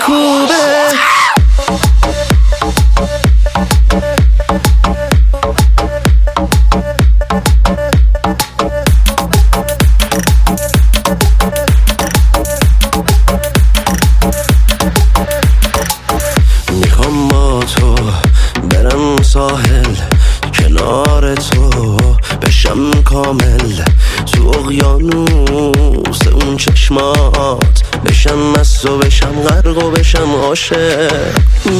میکوبه می‌خوام با تو برم ساحل کنار تو بشم کامل. تو اقیانوس اون چشمات بشم مست و بشم غرق و بشم عاشق.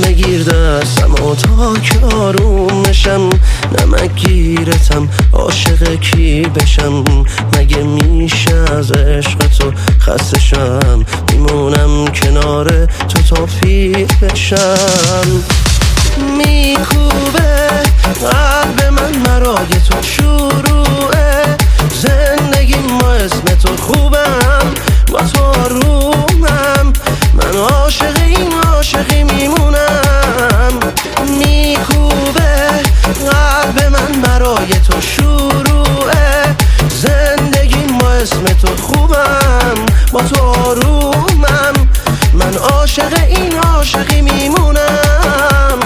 بگیر دستم و تا که آروم بشم نمک گیرتم عاشق کی بشم؟ مگه میشه از عشق تو خسته شم؟ میمونم کنار تو تا پیر بشم. میکوبه قلب من مرای تو شروعه خوبم با تو آرومم من عاشق این عاشقی میمونم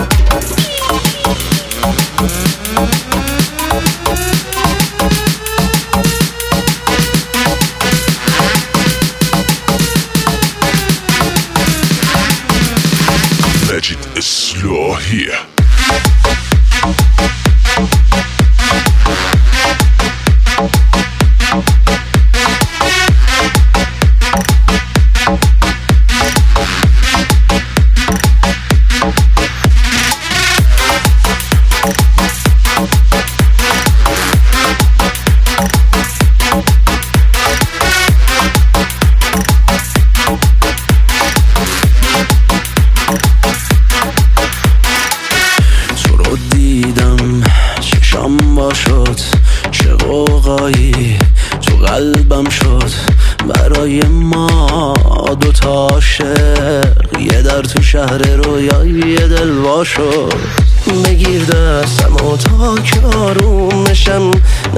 Magic is slow here. شد. چه قوقایی تو قلبم شد. برای ما دوتا عاشق. یه در تو شهر رویایی دل وا شد. بگیر دستم و تا که آروم بشم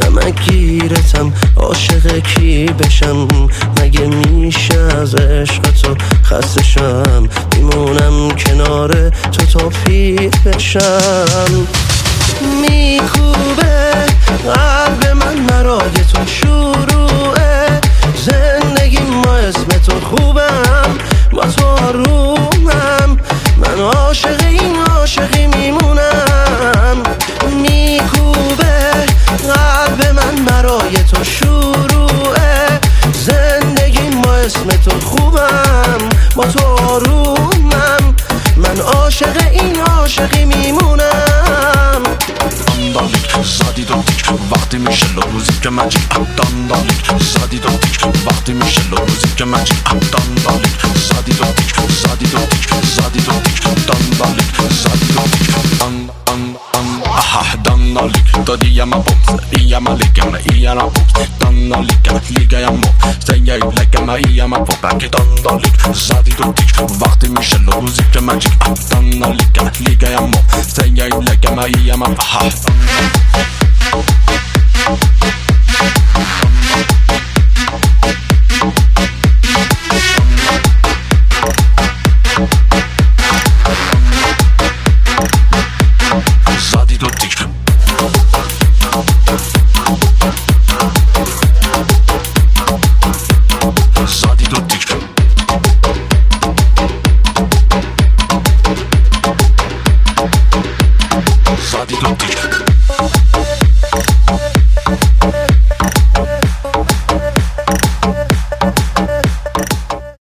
نمک گیرتم عاشق کی بشم؟ مگه میشه از عشق تو خسته شم؟ میمونم کنار تو تا پیر بشم. با تو آرومم من. عاشق این عاشقی میمونم. دو تیک وقتی میشه لو روزی که مجیک داندالیک زادی دو تیک وقتی میشه لو روزی که زادی دو تیک زادی دو تیک زادی دو تیک داندالیک زادی دو تیک دان دان صحح دنا ليك تدي يا مبوس يا ملك أنا يا رابوس دنا ليك ليك يا مو سيا لك ما يا مبوس باكي دنا ليك زادي دوتيك وقتي مش اللوزي كماجيك دنا ليك ليك يا مو سيا لك ما يا مبوس tactics.